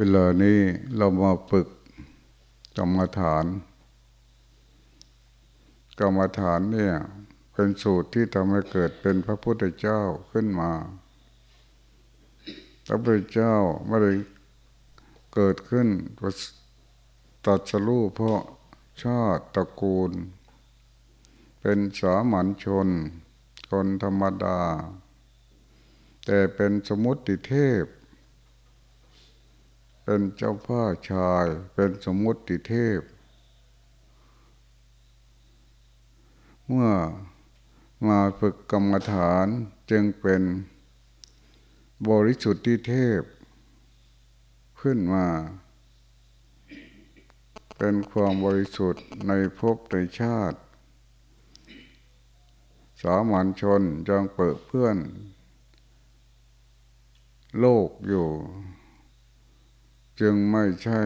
เวลานี้เรามาฝึกกรรมฐาน กรรมฐานเนี่ยเป็นสูตรที่ทำให้เกิดเป็นพระพุทธเจ้าขึ้นมา พระพุทธเจ้าไม่ได้เกิดขึ้นตัดสรู้เพราะชาติตระกูล เป็นสามัญชน คนธรรมดา แต่เป็นสมุติเทพ เป็นเจ้าพ่อชาย เป็นสมุติเทพ เมื่อมาฝึกกรรมฐานจึงเป็นบริสุทธิเทพ ขึ้นมา เป็นความบริสุทธิ์ในภพในชาติ สามัญชนยังเปิดเพื่อน โลกอยู่ จึงไม่ใช่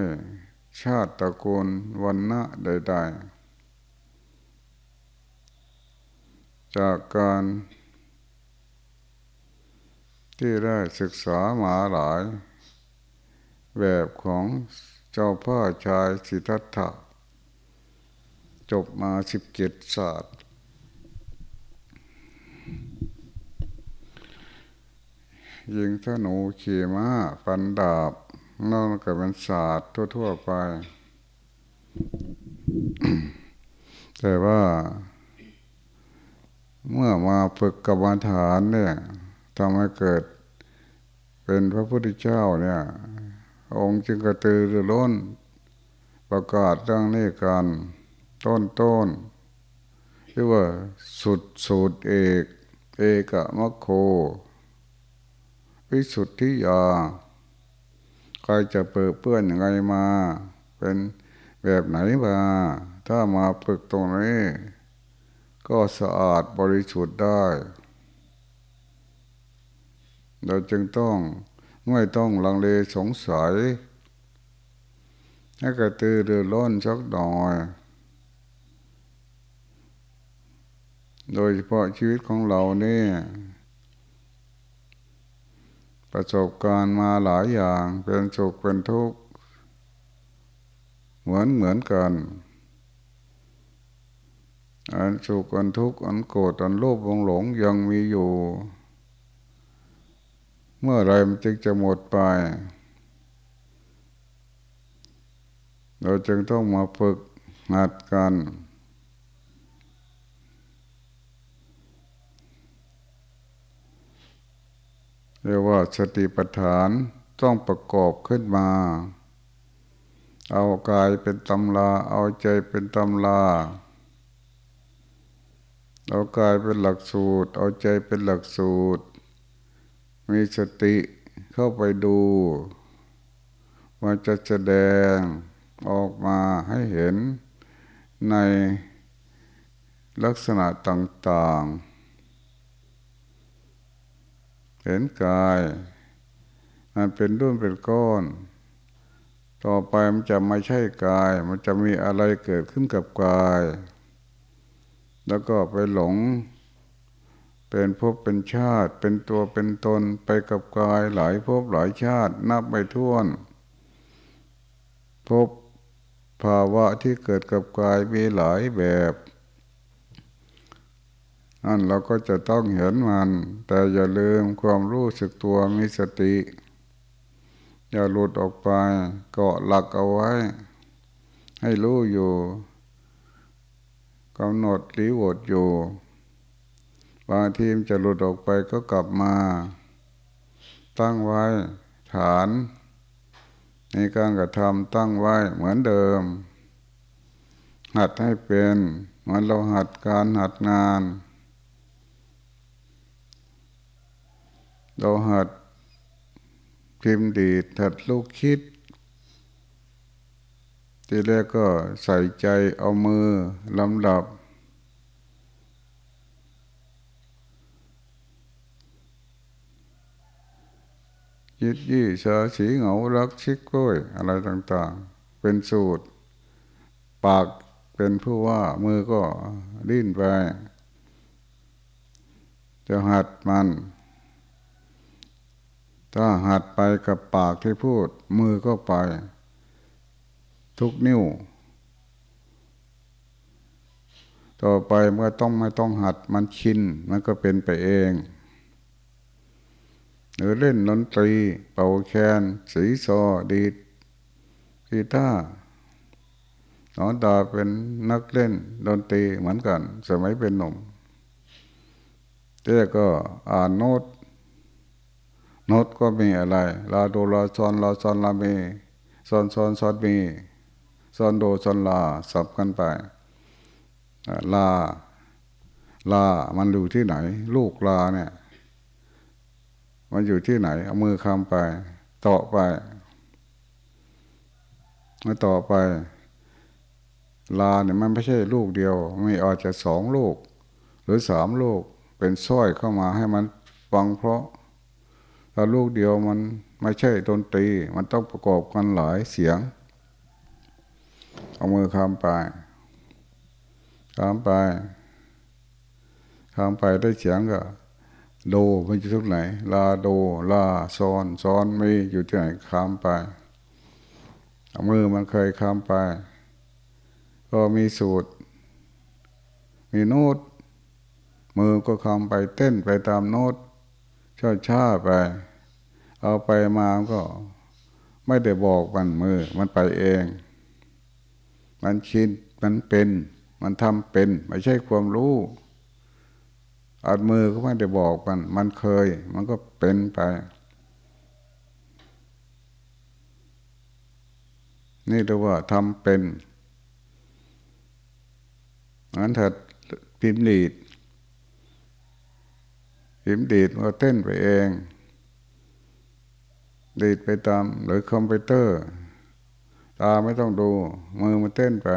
ชาติตระกูลวันณะใด ๆ จากการที่ได้ศึกษามาหลาย แบบของเจ้าพ่อชายสิทธัตถะ จบมาสิบเจ็ดศาสตร์ ยิงธนูขี่ม้าฟันดาบ นั่นก็เป็นศาสตร์ทั่ว ๆ ไป แต่ว่าเมื่อมาฝึกกรรมฐานเนี่ยทำให้เกิดเป็นพระพุทธเจ้าเนี่ย องค์จึงกระตือรือร้น ประกาศเรื่องนี้กันต้นต้นเรียกว่าสุดสูตรเอก เอกมะโค วิสุทธิยา ใครจะเปิดเปื้อนยังไงมา เป็นแบบไหนมาถ้ามาฝึกตรงนี้ ก็สะอาดบริสุทธิ์ได้ เราจึงต้องไม่ต้องลังเลสงสัยให้กระตือรือร้นสักหน่อย โดยเฉพาะชีวิตของเราเนี่ย ประสบการณ์มาหลายอย่างเป็นสุขเป็นทุกข์เหมือนเหมือนกันอันสุขอันทุกข์อันโกรธอันโลภวงหลงยังมีอยู่ เมื่อไรมันจึงจะหมดไป เราจึงต้องมาฝึกหัดกัน รียกว่าสติปัฏฐานต้องประกอบขึ้นมา เอากายเป็นตำลา เอาใจเป็นตำลา เอากายเป็นหลักสูตร เอาใจเป็นหลักสูตร มีสติเข้าไปดูมันจะแสดงออกมาให้เห็นในลักษณะต่าง ๆ เห็นกายมันเป็นด้วนเป็นก้อน ต่อไปมันจะไม่ใช่กาย มันจะมีอะไรเกิดขึ้นกับกาย แล้วก็ไปหลง เป็นภพเป็นชาติ เป็นตัวเป็นตนไปกับกายหลายภพหลายชาตินับไม่ถ้วนภพภาวะที่เกิดกับกายมีหลายแบบ นั่นเราก็จะต้องเห็นมัน แต่อย่าลืมความรู้สึกตัวมีสติ อย่าหลุดออกไป เกาะหลักเอาไว้ ให้รู้อยู่กำหนดรีวดอยู่บางทีมจะหลุดออกไปก็กลับมา ตั้งไว้ฐาน ในการกระทำตั้งไว้เหมือนเดิม หัดให้เป็นเหมือนเราหัดการหัดงาน เราหัดพิมพ์ดีดหัดลูกคิด ทีแรกก็ใส่ใจเอามือลำดับ ยิดยี่ชาสีเหงารักชิกก้อยอะไรต่างๆ เป็นสูตร ปากเป็นผู้ว่ามือก็ดิ้นไป จะหัดมัน ถ้าหัดไปกับปากที่พูด มือก็ไป ทุกนิ้ว ต่อไปเมื่อต้องไม่ต้องหัดมันชิน มันก็เป็นไปเอง หรือเล่นดนตรี เป่าแคนสีซอดีดกีตาร์นอนตาเป็นนักเล่นดนตรีเหมือนกัน สมัยเป็นหนุ่มแต่ก็อ่านโน้ต น้ตก็มีอะไร ลาโดลาซอนลาซอนลามีซอนซอนซอนมีซอนโดซอนลาสับกันไป ลา ลา มันอยู่ที่ไหน ลูกลาเนี่ย มันอยู่ที่ไหน เอามือคำไปต่อไปมาต่อไป ลาเนี่ยมันไม่ใช่ลูกเดียว ไม่อาจจะสองลูก หรือสามลูกเป็นสร้อยเข้ามาให้มันฟังเพราะ ถ้าลูกเดียวมันไม่ใช่ดนตรี มันต้องประกอบกันหลายเสียง เอามือคำไปคำไปคำไปได้เสียงก็โดมันอยู่ทุกไหน ลาโด ลาซอนซอนมีอยู่ที่ไหนคำไปเอามือมันเคยคำไป ก็มีสูตร มีโน้ตมือก็คำไปเต้นไปตามโน้ต ช้าช้าไป เอาไปมาก็ ไม่ได้บอกมันมือ มันไปเอง มันชินมันเป็น มันทำเป็น ไม่ใช่ความรู้อัดมือก็ไม่ได้บอกมัน มันเคย มันก็เป็นไป นี่เรียกว่าทำเป็นงั้นถ้าพิมพ์ดีด พิมดีดมันก็เต้นไปเอง ดีดไปตามหรือคอมพิวเตอร์ ตาไม่ต้องดู มือมันเต้นไป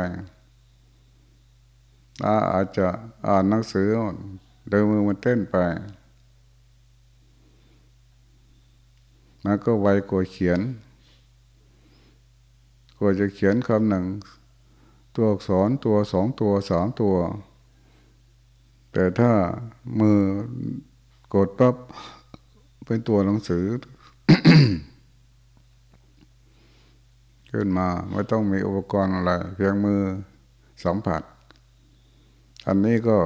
ตาอาจจะอ่านหนังสือโดยมือมันเต้นไปมันก็ไวกว่าเขียนกว่าจะเขียนคำหนึ่ง ตัวอักษรตัวสองตัวสามตัว แต่ถ้ามือ กดปั๊บเป็นตัวหนังสือ ขึ้นมาไม่ต้องมีอุปกรณ์อะไร เพียงมือสัมผัส อันนี้ก็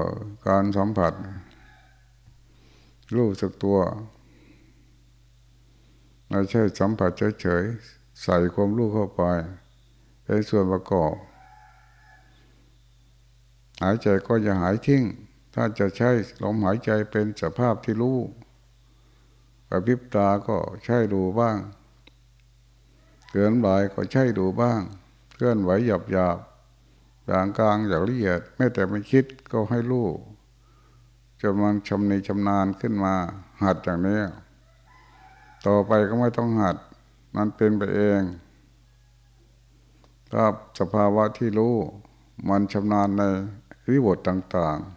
การสัมผัส รู้สึกตัวไม่ใช่สัมผัสเฉยๆใส่ความรู้เข้าไปเป็นส่วนประกอบ หายใจก็อย่าหายทิ้ง ถ้าจะใช้ลมหายใจเป็นสภาพที่รู้กระพริบตาก็ใช้ดูบ้างเกินไหวก็ใช้ดูบ้าง เคลื่อนไหวหยับหยาบอย่างกลางอย่างละเอียดแม้แต่ไม่คิดก็ให้รู้จะมันชำนิชำนาญขึ้นมา หัดอย่างนี้ต่อไปก็ไม่ต้องหัด มันเป็นไปเองถ้าสภาวะที่รู้ มันชำนาญในวิบทต่าง ๆ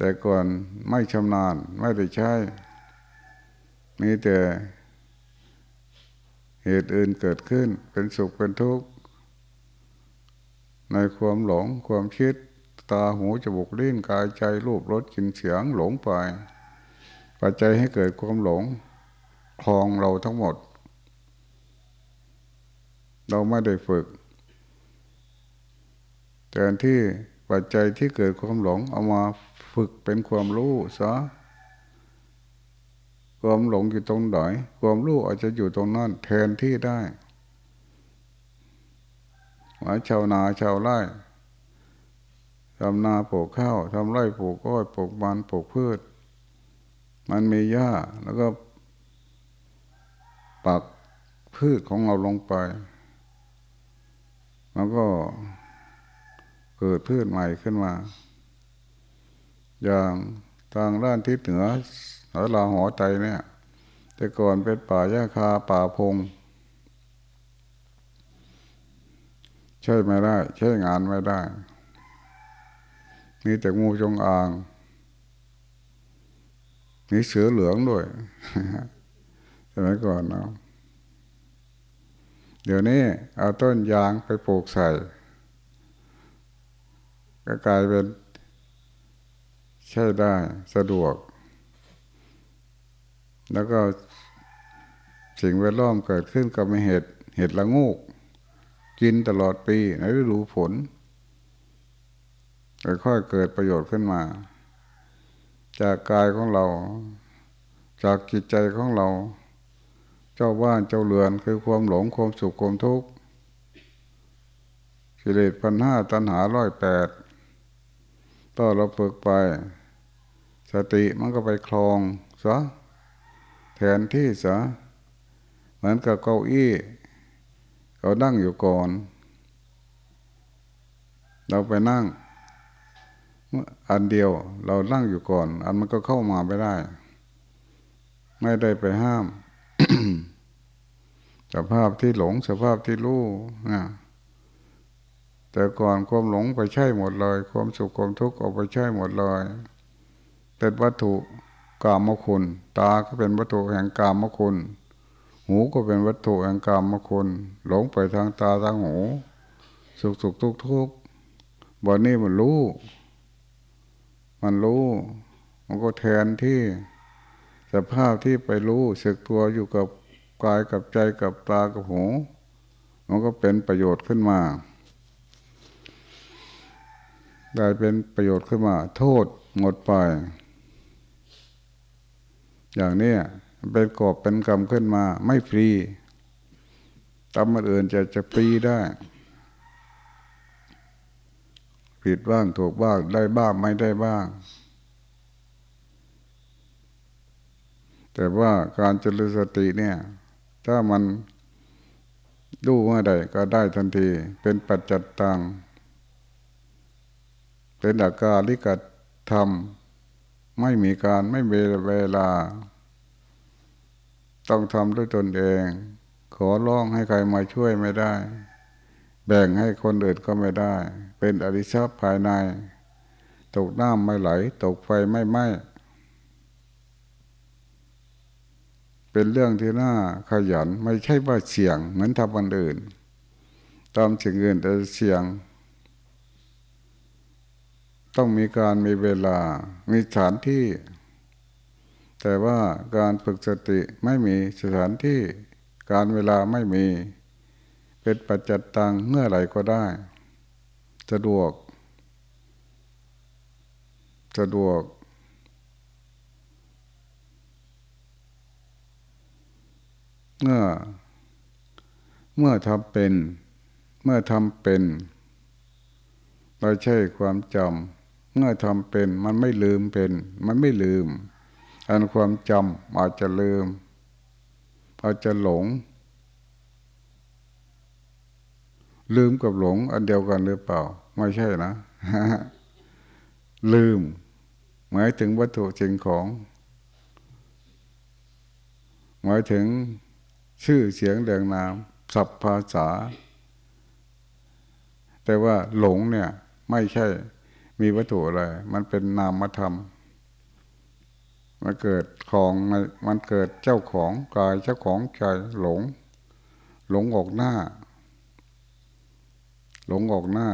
แต่ก่อนไม่ชำนาญไม่ได้ใช้มีแต่เหตุอื่นเกิดขึ้น เป็นสุขเป็นทุกข์ ในความหลงความคิดตาหูจมูกลิ้นกายใจรูปรสกลิ่นเสียงหลงไป ปัจจัยให้เกิดความหลงคลองเราทั้งหมด เราไม่ได้ฝึกแต่ที่ปัจจัยที่เกิดความหลงเอามา ฝึกเป็นความรู้ซะความหลงอยู่ตรงไหนความรู้อาจจะอยู่ตรงนั้นแทนที่ได้หมายชาวนาชาวไร่ทำนาปลูกข้าวทำไร่ปลูกอ้อยปลูกมันปลูกพืช มันมีหญ้าแล้วก็ ปักพืชของเราลงไป แล้วก็เกิดพืชใหม่ขึ้นมา อย่างทางด้านทิศเหนือหอลาหอใจเนี่ย แต่ก่อนเป็นป่าหญ้าคาป่าพง ใช่ไม่ได้ ใช้งานไม่ได้ มีแต่งูจงอาง มีเสือเหลืองด้วยสมัยก่อนเนาะเดี๋ยวนี้เอาต้นยางไปปลูกใส่ ก็กลายเป็น ใช้ได้สะดวก แล้วก็สิ่งแวดล้อมเกิดขึ้นก็ไม่เห็ดเห็ดละงูก กินตลอดปีในฤดูฝนค่อยๆเกิดประโยชน์ขึ้นมา จากกายของเรา จากจิตใจของเรา เจ้าบ้านเจ้าเรือนคือความหลงความสุขความทุกข์กิเลสพันห้าตัณหาร้อยแปดต่อเราเปิกไป สติมันก็ไปคลองซะแทนที่ซะเหมือนกับเก้าอี้เขานั่งอยู่ก่อน เราไปนั่ง อันเดียวเรานั่งอยู่ก่อน อันมันก็เข้ามาไม่ได้ ไม่ได้ไปห้าม สภาพที่หลงสภาพที่รู้นะแต่ก่อนความหลงไปใช่หมดเลย ความสุขความทุกข์เอาไปใช่หมดเลย เป็นวัตถุกามคุณ ตาก็เป็นวัตถุแห่งกามคุณ หูก็เป็นวัตถุแห่งกามคุณ หลงไปทางตาทางหู สุขสุขทุกทุกบอนนี้มันรู้ มันรู้ มันก็แทนที่สภาพที่ไปรู้สึกตัวอยู่กับกายกับใจกับตากับหู มันก็เป็นประโยชน์ขึ้นมา ได้เป็นประโยชน์ขึ้นมา โทษหมดไป อย่างนี้เป็นกอบเป็นกรรมขึ้นมา ไม่ฟรีตามมันอื่นจะจะฟรีได้ ผิดบ้างถูกบ้างได้บ้างไม่ได้บ้าง แต่ว่าการเจริญสติเนี่ย ถ้ามันดูเมื่อใดก็ได้ทันที เป็นปัจจัตตังเป็นอาการลิกัดทำ ไม่มีการไม่มีเวลา ต้องทำด้วยตนเอง ขอร้องให้ใครมาช่วยไม่ได้ แบ่งให้คนอื่นก็ไม่ได้ เป็นอริชาภายใน ตกน้ำไม่ไหล ตกไฟไม่ไหม้เป็นเรื่องที่น่าขยันไม่ใช่ว่าเสี่ยงเหมือนทำวันอื่นตามสิ่งอื่นแต่เสี่ยง ต้องมีการมีเวลา มีสถานที่ แต่ว่าการฝึกสติไม่มีสถานที่ การเวลาไม่มี เป็นปัจจัตตังเมื่อไหร่ก็ได้ สะดวก สะดวกเมื่อเมื่อทำเป็น เมื่อทำเป็น เราใช่ความจำ เมื่อทำเป็นมันไม่ลืมเป็น มันไม่ลืม อันความจำอาจจะลืม อาจจะหลง ลืมกับหลง อันเดียวกันหรือเปล่า ไม่ใช่นะลืม หมายถึงวัตถุสิ่งของ หมายถึงชื่อเสียงเรียงนามสัพภาษา แต่ว่าหลงเนี่ย ไม่ใช่ มีวัตถุอะไร มันเป็นนามธรรม มันเกิดของมันเกิดเจ้าของกายเจ้าของใจหลง หลงออกหน้า หลงออกหน้า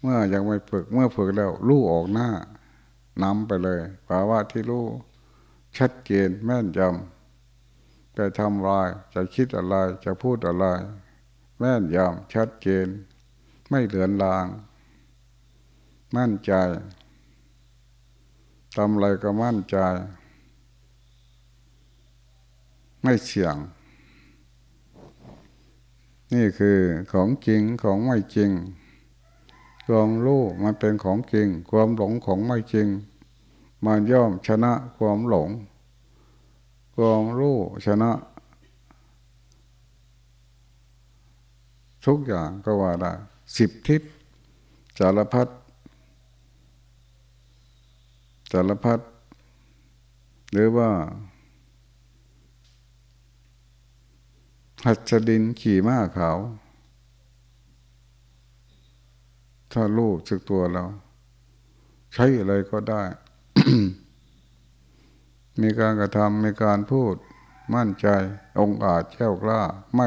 เมื่อยังไม่ฝึกเมื่อฝึกแล้วรู้ออกหน้านำไปเลยภาวะที่รู้ชัดเจนแม่นยำจะทำอะไรจะคิดอะไรจะพูดอะไร แม่นยำชัดเจน ไม่เหลือนลาง มั่นใจทำอะไรก็มั่นใจ ไม่เสี่ยง นี่คือของจริงของไม่จริงความรู้มันเป็นของจริง ความหลงของไม่จริง มันย่อมชนะความหลง ความรู้ชนะ ทุกอย่างก็ว่าได้สิบทิศสารพัด สารพัดหรือว่า หัดดินขี่ม้าขาว ถ้าลูกสึกตัวเรา ใช้อะไรก็ได้ มีการกระทำมีการพูด มั่นใจ องอาจแจ้วกล้า ไม่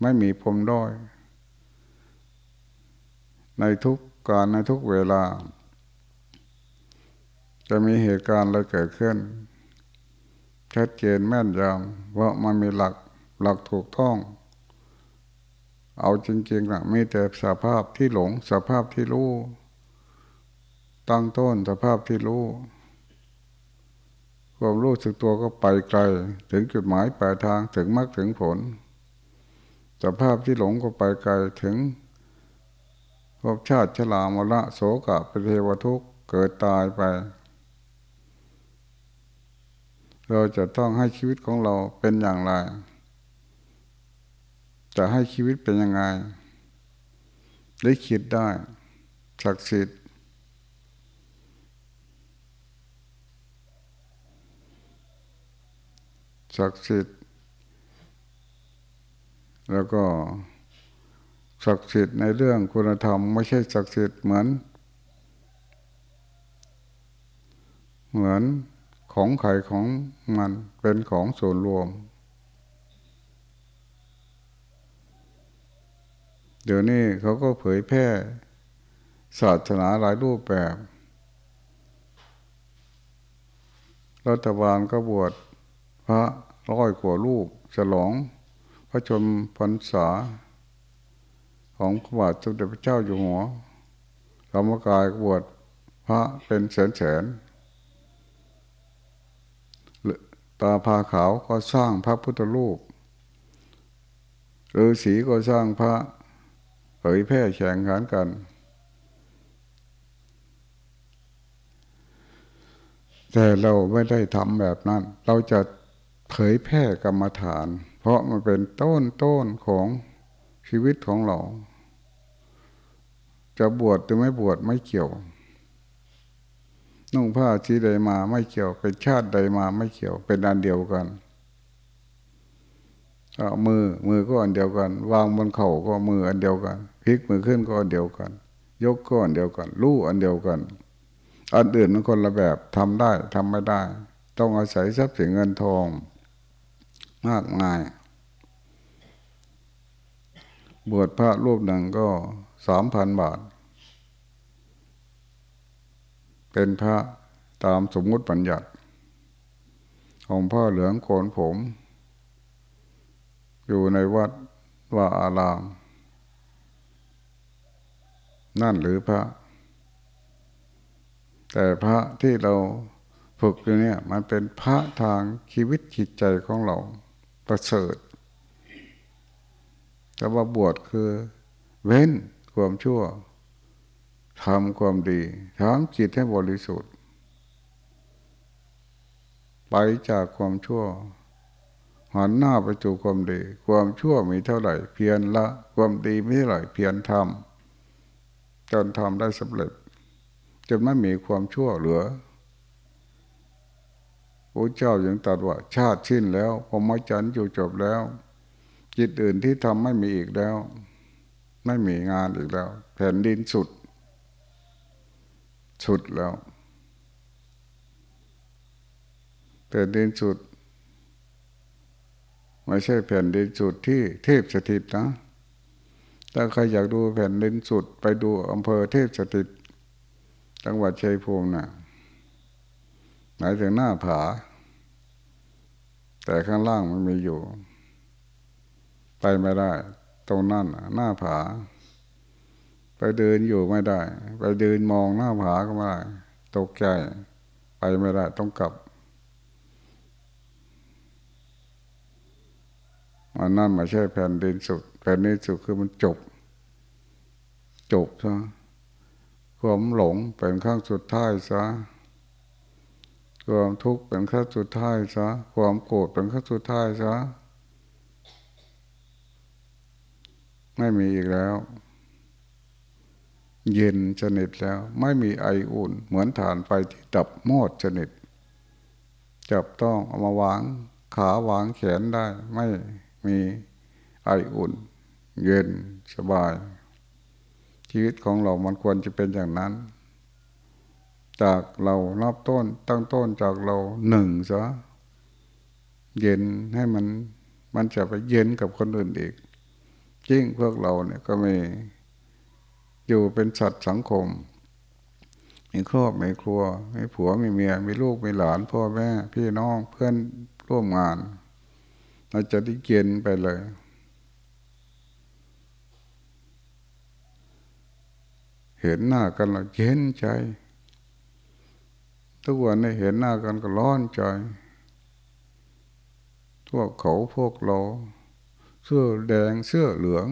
ไม่มีพรมด้อย ในทุกการในทุกเวลา จะมีเหตุการณ์อะไรเกิดขึ้น ชัดเจนแม่นยำว่ามันมีหลักหลักถูกต้อง เอาจริงๆนะมีแต่สภาพที่หลงสภาพที่รู้ ตั้งต้นสภาพที่รู้ความรู้สึกตัวก็ไปไกล ถึงจุดหมายปลายทางถึงมรรคถึงผล สภาพที่หลงก็ไปไกลถึงภพชาติชรามละโสกะปเทวทุกเกิดตายไป เราจะต้องให้ชีวิตของเราเป็นอย่างไร จะให้ชีวิตเป็นยังไง ได้คิดได้ศักดิ์สิทธิ์ศักดิ์สิทธิ์แล้วก็ศักดิ์สิทธิ์ในเรื่องคุณธรรม ไม่ใช่ศักดิ์สิทธิ์เหมือน เหมือน ของไข่ของมันเป็นของส่วนรวม เดี๋ยวนี้เขาก็เผยแพร่ศาสนาหลายรูปแบบ รัฐบาลก็บวชพระร้อยกว่ารูปฉลอง พระชนพรรษา ของพระบาทสมเด็จพระเจ้าอยู่หัวธรรมกายบวชพระเป็นแสนแสน ตาพาขาวก็สร้างพระพุทธรูปฤาษีก็สร้างพระเผยแพร่แข่งขันกัน แต่เราไม่ได้ทำแบบนั้น เราจะเผยแพร่กรรมฐาน เพราะมันเป็นต้นต้นของชีวิตของเรา จะบวชหรือไม่บวชไม่เกี่ยว นุ่งผ้าชีใดมาไม่เกี่ยวเป็นชาติใดมาไม่เกี่ยวเป็นอันเดียวกันเอามือมือก็อันเดียวกัน วางบนเข่าก็มืออันเดียวกันพลิกมือขึ้นก็อันเดียวกัน ยกก็อันเดียวกันลู่อันเดียวกัน อันอื่นมันคนละแบบทำได้ทำไม่ได้ ต้องอาศัยทรัพย์สินเงินทอง มากมาย บวชพระรูปหนึ่งก็สามพันบาท เป็นพระตามสมมุติปัญญัติของพ่อเหลืองโคนผม อยู่ในวัดว่าอาราม นั่นหรือพระ แต่พระที่เราฝึกอยู่เนี่ย มันเป็นพระทางชีวิตจิตใจของเราประเสริฐแต่ว่าบวชคือ เว้นความชั่ว ทำความดีทำจิตให้บริสุทธิ์ ไปจากความชั่ว หันหน้าไปสู่ความดี ความชั่วมีเท่าไหร่ เพียรละ ความดีมีเท่าไหร่เพียรทำจนทำได้สำเร็จจนไม่มีความชั่วเหลือพระเจ้ายังตรัสว่า ชาติสิ้นแล้วพรหมจรรย์อยู่จบแล้ว จิตอื่นที่ทำไม่มีอีกแล้ว ไม่มีงานอีกแล้ว แผ่นดินสุด สุดแล้ว แผ่นดินสุด ไม่ใช่แผ่นดินสุดที่เทพสถิตนะ ถ้าใครอยากดูแผ่นดินสุด ไปดูอำเภอเทพสถิต จังหวัดชัยภูมินะ่ะหมายถึงหน้าผา แต่ข้างล่างมันมีอยู่ ไปไม่ได้ ตรงนั้นหน้าผา ไปเดินอยู่ไม่ได้ ไปเดินมองหน้าผาก็ไม่ได้ตกใจไปไม่ได้ต้องกลับอันนั้นไม่ใช่แผ่นดินสุด แผ่นดินสุดคือมันจบ จบซะความหลงเป็นขั้งสุดท้ายซะความทุกข์เป็นขั้นสุดท้ายซะความโกรธเป็นขั้นสุดท้ายซะไม่มีอีกแล้ว เย็นสนิทแล้ว ไม่มีไออุ่น เหมือนฐานไฟที่ดับมอดสนิทจับต้องเอามาวางขาวางแขนได้ ไม่มีไออุ่น เย็นสบาย ชีวิตของเรามันควรจะเป็นอย่างนั้น จากเรานับต้นตั้งต้นจากเราหนึ่งซะเย็นให้มันมันจะไปเย็นกับคนอื่นอีกจริงพวกเราเนี่ยก็มี อยู่เป็นสัตว์สังคม มีครอบมีครัว มีผัวมีเมีย มีลูกมีหลาน พ่อแม่ พี่น้องเพื่อนร่วมงาน เราจะได้เกียนไปเลย เห็นหน้ากันเราเย็นใจ ทุกวันนี้เห็นหน้ากันก็ร้อนใจพวกเขาพวกเรา เสื้อแดงเสื้อเหลือง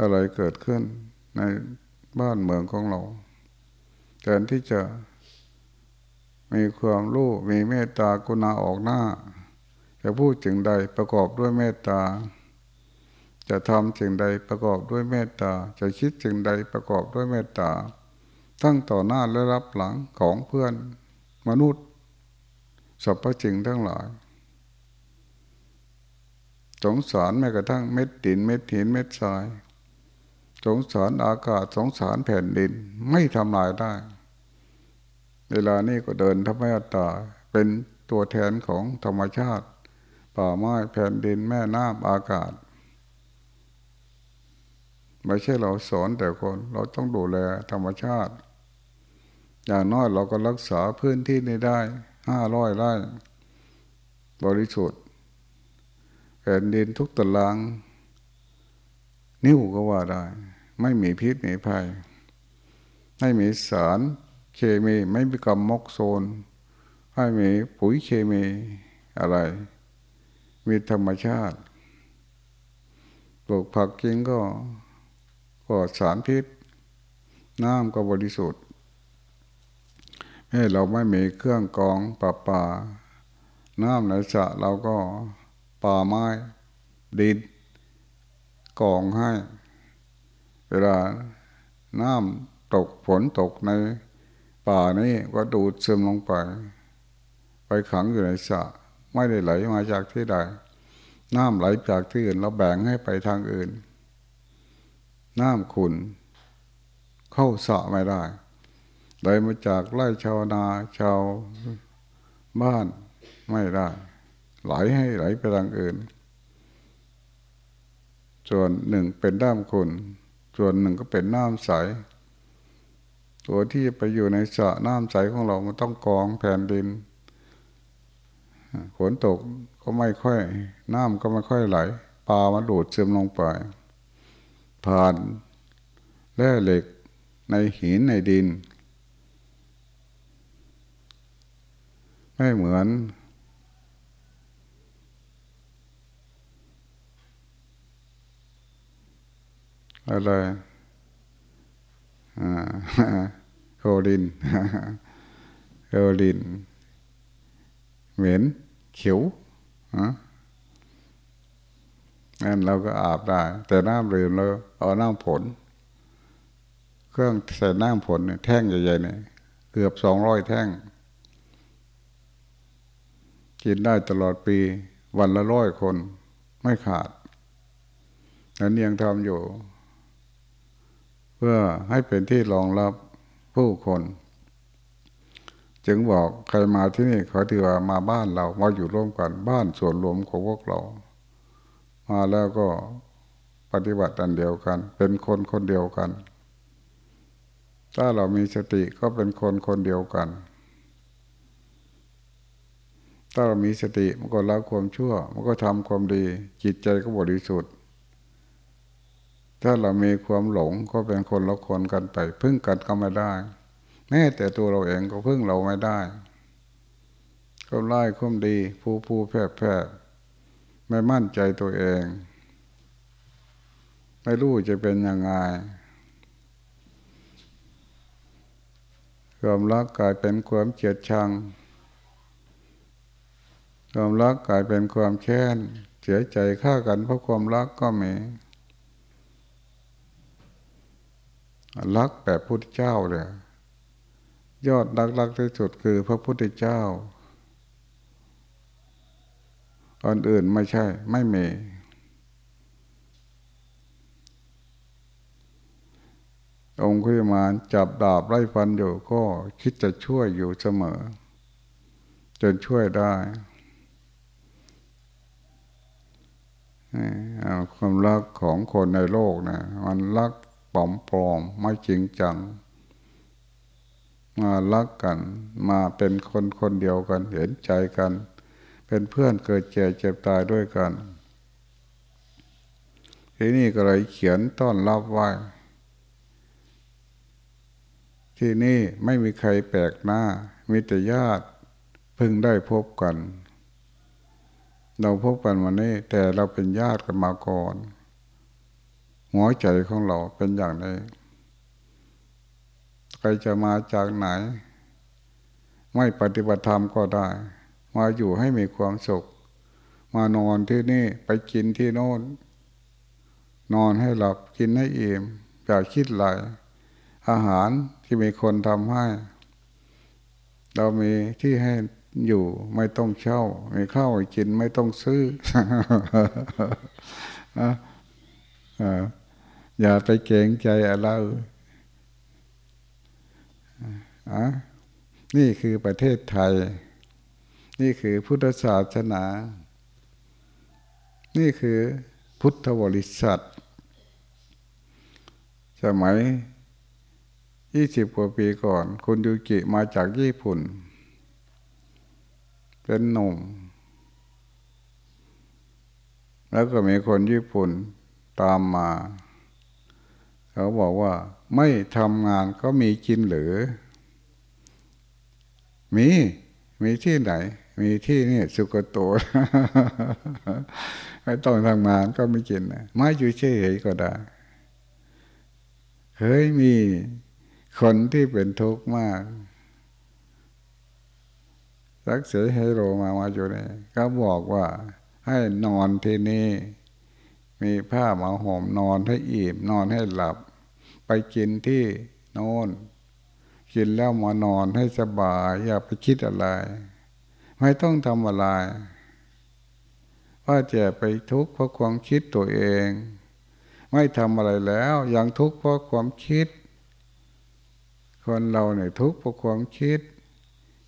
อะไรเกิดขึ้นในบ้านเมืองของเราแทนที่จะมีความรู้มีเมตตากรุณาออกหน้าจะพูดจึงใดประกอบด้วยเมตตา จะทำจึงใดประกอบด้วยเมตตา จะคิดจึงใดประกอบด้วยเมตตา ทั้งต่อหน้าและรับหลังของเพื่อนมนุษย์สรรพจริงทั้งหลาย สงสารแม้กระทั่งเม็ดดินเม็ดหินเม็ดทราย สงสารอากาศสงสารแผ่นดินไม่ทำลายได้ เวลานี้ก็เดินธรรมยตาเป็นตัวแทนของธรรมชาติ ป่าไม้แผ่นดินแม่น้ำอากาศ ไม่ใช่เราสอนแต่คนเราต้องดูแลธรรมชาติ อย่างน้อยเราก็รักษาพื้นที่นี้ได้ห้าร้อยไร่บริสุทธิ์แผ่นดินทุกตาราง นิ้วก็ว่าได้ ไม่มีพิษมีภัยไม่มีสารเคมีไม่มีกรรมมกโซนไม่มีปุ๋ยเคมีอะไร มีธรรมชาติปลูกผักกินก็ปลอดสารพิษ น้ำก็บริสุทธิ์ให้เราไม่มีเครื่องกองปลาปลาน้ำในสระเราก็ป่าไม้ดินกองให้ เวลาน้ำตกฝนตกในป่านี้ก็ดูดซึมลงไป ไปขังอยู่ในสระไม่ได้ไหลมาจากที่ใดน้ำไหลจากที่อื่นเราแบ่งให้ไปทางอื่น น้ำขุนเข้าสระไม่ได้ไหลมาจากไร่ชาวนาชาวบ้านไม่ได้ ไหลให้ไหลไปทางอื่น ส่วนหนึ่งเป็นน้ำขุน ส่วนหนึ่งก็เป็นน้ำใส ตัวที่ไปอยู่ในสระน้ำใสของเรามันต้องกองแผ่นดินฝนตกก็ไม่ค่อย น้ำก็ไม่ค่อยไหลปลามาดูดซึมลงไป ผ่านแร่เหล็กในหินในดิน ไม่เหมือน อะไรโคลินโคลิน เหม็นเขียวนั่นเราก็อาบได้ แต่น้ำเรือเราเอาน้ำผล เครื่องใส่น้ำผลเนี่ยแท่งใหญ่ๆเนี่ยเกือบสองร้อยแท่ง กินได้ตลอดปี วันละร้อยคน ไม่ขาดนั้นยังทำอยู่ เพื่อให้เป็นที่รองรับผู้คน จึงบอกใครมาที่นี่เขาถือว่ามาบ้านเรามาอยู่ร่วมกันบ้านส่วนรวมของพวกเรา มาแล้วก็ปฏิบัติอันเดียวกัน เป็นคนคนเดียวกัน ถ้าเรามีสติก็เป็นคนคนเดียวกัน ถ้าเรามีสติมันก็ละความชั่ว มันก็ทำความดีจิตใจก็บริสุทธิ์ ถ้าเรามีความหลงก็เป็นคนละคนกันไป พึ่งกันก็ไม่ได้ แม้แต่ตัวเราเองก็พึ่งเราไม่ได้ก็ไล่คุ้มดีผู้ผู้แพร่แพร่ไม่มั่นใจตัวเอง ไม่รู้จะเป็นยังไงความรักกลายเป็นความเกลียดชังความรักกลายเป็นความแค้นเสียใจฆ่ากันเพราะความรักก็มี รักแบบพุทธเจ้าเลยยอดรักรักที่สุดคือพระพุทธเจ้าอันอื่นไม่ใช่ ไม่เมีองค์คุยมาจับดาบไล่ฟันอยู่ก็คิดจะช่วยอยู่เสมอ จนช่วยได้ความรักของคนในโลกนะมันรัก ปลอมปลอมไม่จริงจัง มารักกัน มาเป็นคนคนเดียวกันเห็นใจกัน เป็นเพื่อนเกิดเจ็บเจ็บตายด้วยกัน ที่นี่ก็เลยเขียนต้อนรับไว้ที่นี่ไม่มีใครแปลกหน้ามีแต่ญาติเพึ่งได้พบกัน เราพบกันวันนี้ แต่เราเป็นญาติกันมาก่อน หัวใจของเราเป็นอย่างนี้ใครจะมาจากไหน ไม่ปฏิบัติธรรมก็ได้ มาอยู่ให้มีความสุข มานอนที่นี่ไปกินที่โน่น นอนให้หลับกินให้อิ่มอย่าคิดไหลอาหารที่มีคนทำให้ เรามีที่ให้อยู่ไม่ต้องเช่า มีข้าวกินไม่ต้องซื้อ อย่าไปเกรงใจอะไรอะนี่คือประเทศไทย นี่คือพุทธศาสนา นี่คือพุทธบริษัท สมัยยี่สิบกว่าปีก่อน คุณยูกิมาจากญี่ปุ่น เป็นหนุ่ม แล้วก็มีคนญี่ปุ่น ตามมา เขาบอกว่า ไม่ทำงานก็มีกินหรือ มี มีที่ไหน มีที่นี่สุกโตไม่ต้องทำงานก็ไม่กินนะไม่อยู่เฉยก็ได้เคยมีคนที่เป็นทุกข์มากรักเสียให้โรมามาอยู่นี่ก็บอกว่าให้นอนที่นี่ มีผ้ามาห่มนอนให้อิ่มนอนให้หลับ ไปกินที่โน่นกินแล้วมานอนให้สบาย อย่าไปคิดอะไร ไม่ต้องทำอะไรว่าจะไปทุกข์เพราะความคิดตัวเอง ไม่ทำอะไรแล้วยังทุกข์เพราะความคิด คนเราเนี่ยทุกข์เพราะความคิด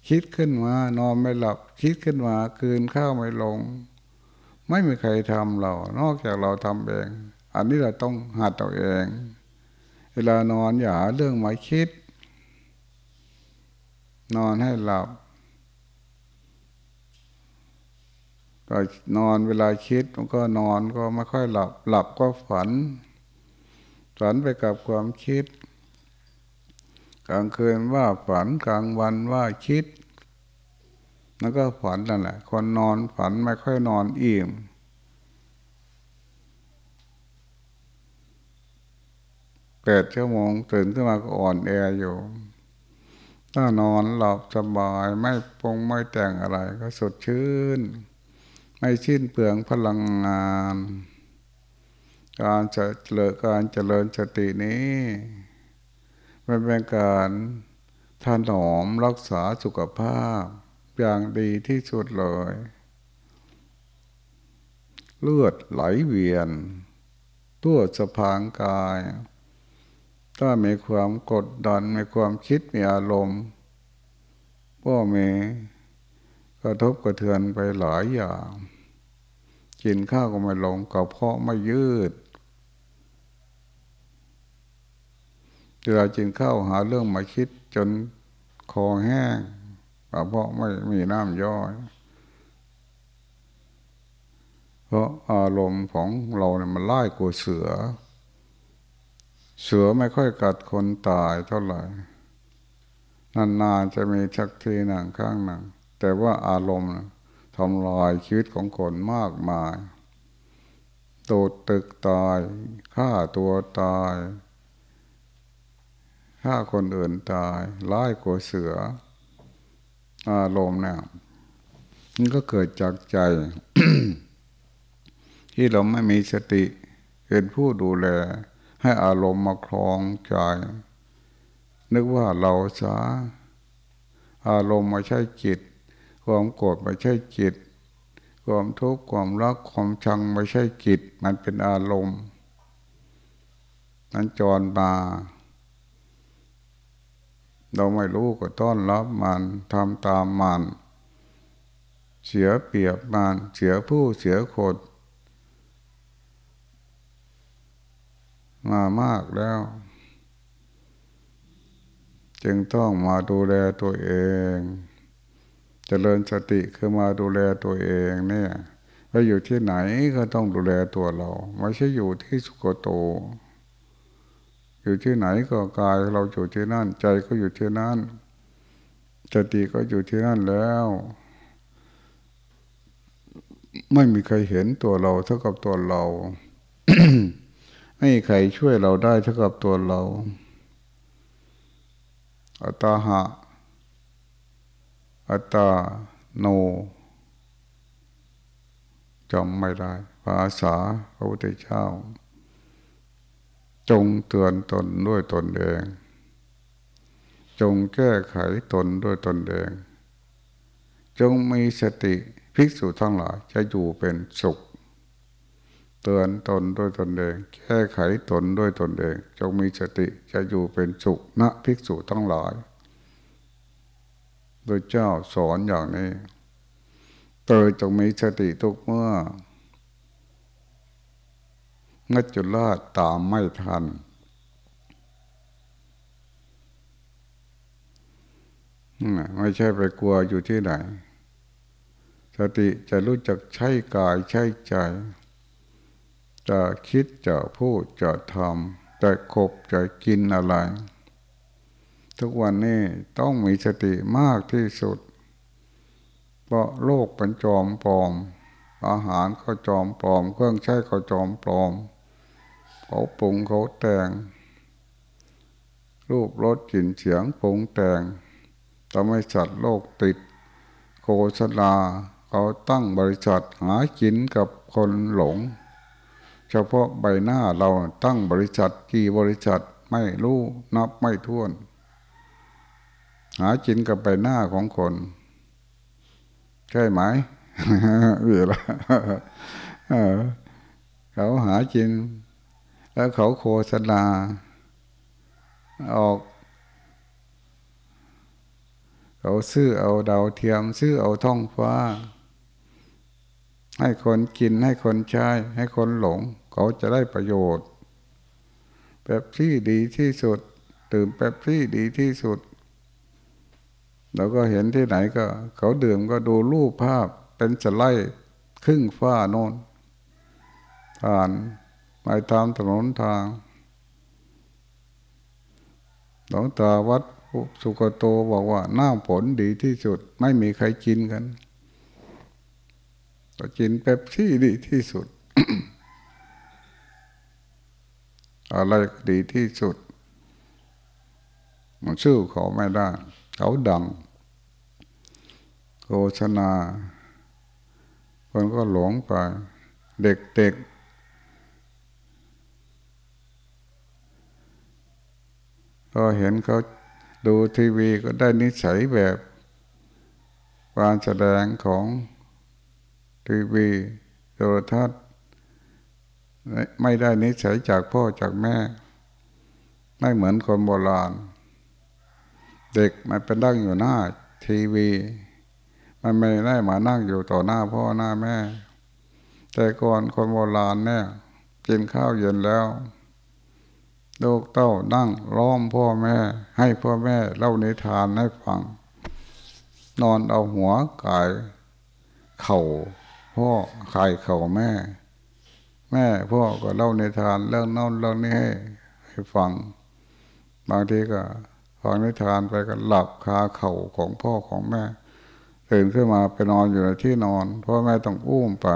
คิดขึ้นมานอนไม่หลับ คิดขึ้นมาคืนข้าวไม่ลง ไม่มีใครทำเรา นอกจากเราทำเอง อันนี้เราต้องหัดตัวเอง เวลานอนอย่าเรื่องมาคิด นอนให้หลับก็นอนเวลาคิดมันก็นอนก็ไม่ค่อยหลับ หลับก็ฝัน ฝันไปกับความคิด กลางคืนว่าฝันกลางวันว่าคิด แล้วก็ฝันนั่นแหละ คนนอนฝันไม่ค่อยนอนอิ่มแปดชั่วโมงตื่นขึ้นมาก็อ่อนแออยู่ ถ้านอนหลับสบายไม่ปงไม่แต่งอะไร ก็สดชื่น ไม่ชิ้นเปลืองพลังงาน การจะเจริญการเจริญสตินี้มันเป็นการถนอมรักษาสุขภาพ อย่างดีที่สุดเลย เลือดไหลเวียน ตัวสะพางกาย ถ้ามีความกดดันมีความคิดมีอารมณ์ก็มีกระทบกระเทือนไปหลายอย่างกินข้าวก็ไม่ลงกระเพาะไม่ยืดเวลากินข้าวหาเรื่องมาคิดจนคอแห้ง เพราะไม่มีน้ำย่อย เพราะอารมณ์ของเราเนี่ยมันไล่กว่าเสือ เสือไม่ค่อยกัดคนตายเท่าไหร่นานๆจะมีชักทีหนังข้างหนังแต่ว่าอารมณ์ทำลายชีวิตของคนมากมายโดดตึกตายฆ่าตัวตายฆ่าคนอื่นตายไล่กลัวเสือ อารมณ์เนี่ยมันก็เกิดจากใจ ที่เราไม่มีสติเป็นผู้ดูแล ให้อารมณ์มาครองใจ นึกว่าเราสาอารมณ์ไม่ใช่จิต ความโกรธไม่ใช่จิต ความทุกข์ความรักความชังไม่ใช่จิต มันเป็นอารมณ์นั้นจรมา เราไม่รู้ก็ต้อนรับมันทำตามมัน เสียเปรียบมันเสียผู้เสียคนมามากแล้ว จึงต้องมาดูแลตัวเองเจริญสติคือมาดูแลตัวเองเนี่ยไปอยู่ที่ไหนก็ต้องดูแลตัวเรา ไม่ใช่อยู่ที่สุโกโต อยู่ที่ไหนก็กายเราอยู่ที่นั่น ใจก็อยู่ที่นั่นสติก็อยู่ที่นั่นแล้ว ไม่มีใครเห็นตัวเราเท่ากับตัวเราไม่มีใครช่วยเราได้เท่ากับตัวเราอัตาหะ อัตาโนจำไม่ได้ ภาษาพระพุทธเจ้า จงเตือนตนด้วยตนเอง จงแก้ไขตนด้วยตนเอง จงมีสติภิกษุทั้งหลายจะอยู่เป็นสุข เตือนตนด้วยตนเอง แก้ไขตนด้วยตนเอง จงมีสติจะอยู่เป็นสุขณภิกษุทั้งหลายโดยเจ้าสอนอย่างนี้เตยจงมีสติทุกเมื่อ งัจุลาตามไม่ทัน ไม่ใช่ไปกลัวอยู่ที่ไหน สติจะรู้จักใช้กายใช้ใจ จะคิดจะพูดจะทำจะขบจะกินอะไร ทุกวันนี้ต้องมีสติมากที่สุด เพราะโลกเป็นจอมปลอมอาหารก็จอมปลอม เครื่องใช้ก็จอมปลอม เขาปรุงเขาแต่ง รูปรสกลิ่นเสียงปรุงแต่งทำให้สัตว์โลกติด โฆษณาเขาตั้งบริษัทหากินกับคนหลง เฉพาะใบหน้าเราตั้งบริษัทกี่บริษัทไม่รู้นับไม่ถ้วน หากินกับใบหน้าของคน ใช่ไหมเวลาเขาหาจิน แล้วเขาโฆษณา ออก เขาซื้อเอาดาวเทียม ซื้อเอาท้องฟ้า ให้คนกินให้คนใช้ ให้คนหลง เขาจะได้ประโยชน์แบบที่ดีที่สุดตื่นแบบที่ดีที่สุดเราก็เห็นที่ไหนก็ เขาดื่มก็ดูรูปภาพเป็นสไลด์ครึ่งฟ้าโน่นผ่าน ไปตามถนนทางหลวงตาวัดสุกโตบอกว่าหน้าผลดีที่สุด ไม่มีใครกินกันก็กินเป๊ปซี่ดีที่สุด อะไรดีที่สุด มันชื่อเขาไม่ได้ เขาดังโฆษณาคนก็หลงไป เด็กๆ ก็เห็นเขาดูทีวีก็ได้นิสัยแบบการแสดงของทีวีโทรทัศน์ไม่ได้นิสัยจากพ่อจากแม่ ไม่เหมือนคนโบราณ เด็กมันเป็นดั่งอยู่หน้าทีวี มันไม่ได้มานั่งอยู่ต่อหน้าพ่อหน้าแม่ แต่ก่อนคนโบราณเนี่ยกินข้าวเย็นแล้ว ลูกเต้านั่งล้อมพ่อแม่ ให้พ่อแม่เล่านิทานให้ฟัง นอนเอาหัวกายเข่าพ่อคายเข่าแม่ แม่พ่อก็เล่านิทานเรื่องนอนเรื่องนี้ให้ให้ฟัง บางทีก็ฟังนิทานไปก็หลับคาเข่าของพ่อของแม่ตื่นขึ้นมาไปนอนอยู่ในที่นอน พ่อแม่ต้องอุ้มไป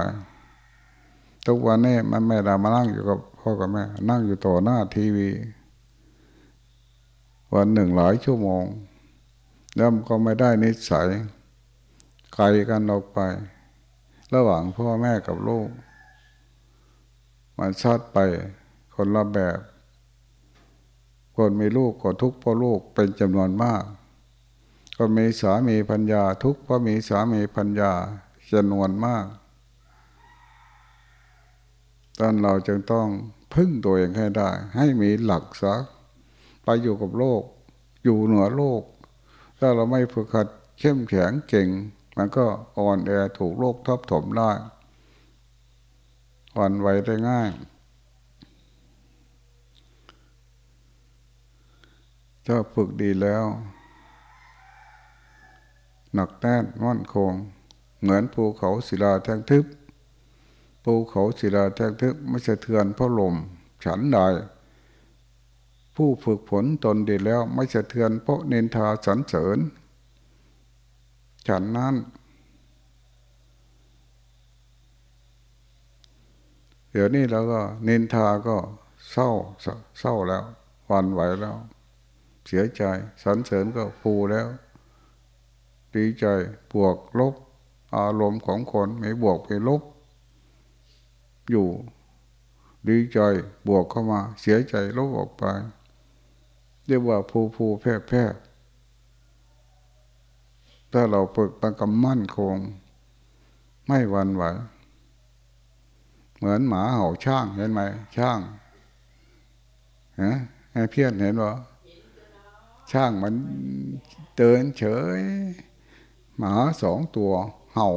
ทุกวันนี้มันไม่ได้มานั่งอยู่กับ พ่อกับแม่ นั่งอยู่ต่อหน้าทีวี วันหนึ่งหลายชั่วโมงแล้วก็ไม่ได้นิสัยไกลกันออกไป ระหว่างพ่อแม่กับลูก มันชัดไปคนละแบบ คนมีลูกก็ทุกข์เพราะลูกเป็นจำนวนมากก็มีสามีพัญญาทุกข์เพราะมีสามีพัญญาจำนวนมาก ตอนเราจึงต้องพึ่งตัวเองให้ได้ ให้มีหลักสักไปอยู่กับโลก อยู่เหนือโลก ถ้าเราไม่ฝึกขัดเข้มแข็งเก่ง มันก็อ่อนแอถูกโลกทับถมได้อ่อนไหวได้ง่าย ถ้าฝึกดีแล้ว หนักแน่นมั่นคง เหมือนภูเขาศิลาแท่งทึบ ภูเขาศิลาแท่งทึบไม่สะเทือนเพราะลม ฉันใดผู้ฝึกฝนตนดีแล้วไม่สะเทือนเพราะเนินทาสรรเสริญ ฉันนั้น เดี๋ยวนี้เราก็เนินทาก็เศร้าเศร้าแล้ววันไหวแล้ว เสียใจสรรเสริญก็ฟูแล้ว ดีใจบวกลบ อารมณ์ของคนไม่บวกไม่ลบ อยู่ ดีใจบวกเข้ามา เสียใจลบออกไป เรียกว่าภูภูแพ่แพ่ถ้าเราฝึกตั้งกำมั่นคง ไม่หวันไหว เหมือนหมาเห่าช่างเห็นไหมช่างฮะให้เพี้ยนเห็นว่าช่างมันเดินเฉย หมาสองตัวเห่า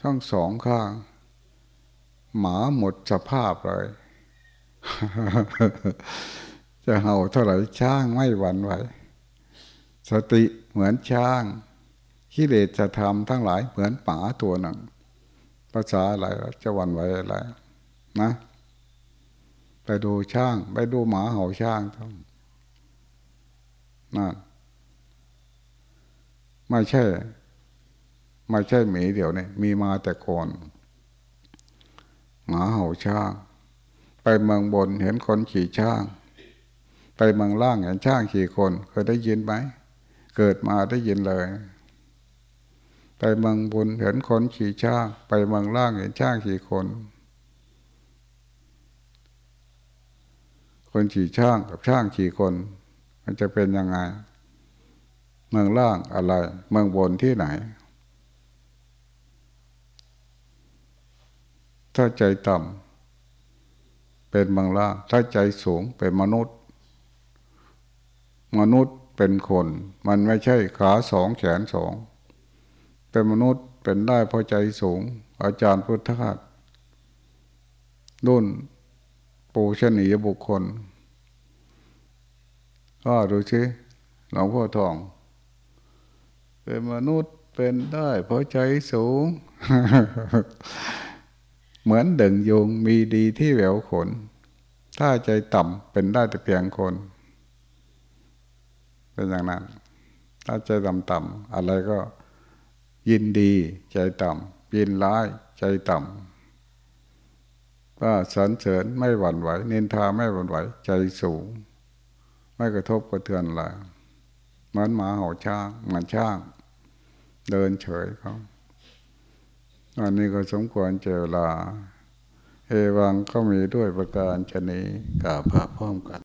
ทั้งสองข้าง หมาหมดสภาพเลย จะเห่าเท่าไหร่ช่างไม่หวั่นไหว สติเหมือนช้างกิเลสจะทำทั้งหลายเหมือนหมาตัวหนึ่งภาษาอะไรจะหวั่นไหวอะไรนะ ไปดูช่าง ไปดูหมาเห่าช่างทั้งนั่นไม่ใช่ ไม่ใช่หมีเดี๋ยวนี้มีมาแต่ก่อน หมาเห่าช่าง ไปเมืองบนเห็นคนขี่ช่าง ไปเมืองล่างเห็นช่างขี่คนเคยได้ยินไหมเกิดมาได้ยินเลย ไปเมืองบนเห็นคนขี่ช่าง ไปเมืองล่างเห็นช่างขี่คน คนขี่ช่างกับช่างขี่คน มันจะเป็นยังไง เมืองล่างอะไร เมืองบนที่ไหน ถ้าใจต่ำเป็นมืองลาถ้าใจสูงเป็นมนุษย์ มนุษย์เป็นคน มันไม่ใช่ขาสองแขนสอง เป็นมนุษย์เป็นได้เพราะใจสูง อาจารย์พุทธทาสรุ่นปูชนียบุคคล ก็ดูสิหลวงพ่อทอง เป็นมนุษย์เป็นได้เพราะใจสูง เหมือนเด่งยงมีดีที่แหววขน ถ้าใจต่ำเป็นได้แต่เพียงคน เป็นอย่างนั้น ถ้าใจต่ำๆอะไรก็ยินดีใจต่ำยินร้ายใจต่ำก็สรรเสริญไม่หวั่นไหว เนินทาไม่หวั่นไหว ใจสูง ไม่กระทบกระเทือนอะไรเหมือนหมาเห่าช้างเหมือนช้าง เดินเฉยเขา อันนี้ก็สมควรเจรลา เอวังก็มีด้วยประการชนีกาพระพร้อมกัน